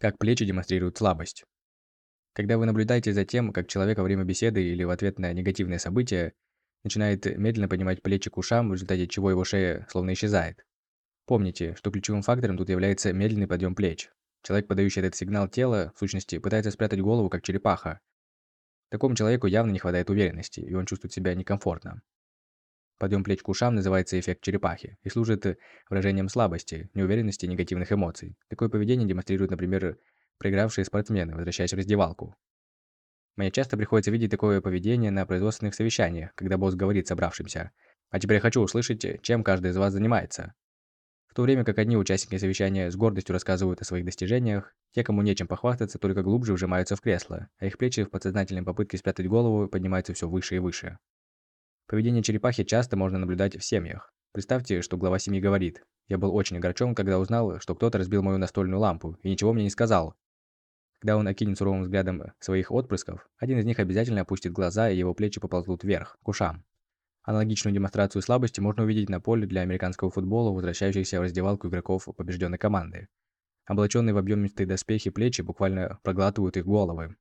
Как плечи демонстрируют слабость. Когда вы наблюдаете за тем, как человек во время беседы или в ответ на негативное событие начинает медленно поднимать плечи к ушам, в результате чего его шея словно исчезает. Помните, что ключевым фактором тут является медленный подъем плеч. Человек, подающий этот сигнал тела, в сущности, пытается спрятать голову, как черепаха. Такому человеку явно не хватает уверенности, и он чувствует себя некомфортно. Подъем плеч к ушам называется эффект черепахи и служит выражением слабости, неуверенности и негативных эмоций. Такое поведение демонстрируют, например, проигравшие спортсмены, возвращаясь в раздевалку. Мне часто приходится видеть такое поведение на производственных совещаниях, когда босс говорит собравшимся «А теперь я хочу услышать, чем каждый из вас занимается». В то время как одни участники совещания с гордостью рассказывают о своих достижениях, те, кому нечем похвастаться, только глубже вжимаются в кресло, а их плечи в подсознательной попытке спрятать голову поднимаются все выше и выше. Поведение черепахи часто можно наблюдать в семьях. Представьте, что глава семьи говорит «Я был очень огорчен, когда узнал, что кто-то разбил мою настольную лампу и ничего мне не сказал. Когда он окинет суровым взглядом своих отпрысков, один из них обязательно опустит глаза, и его плечи поползут вверх, к ушам. Аналогичную демонстрацию слабости можно увидеть на поле для американского футбола, возвращающихся в раздевалку игроков побежденной команды. Облаченные в объемистые доспехи плечи буквально проглатывают их головы.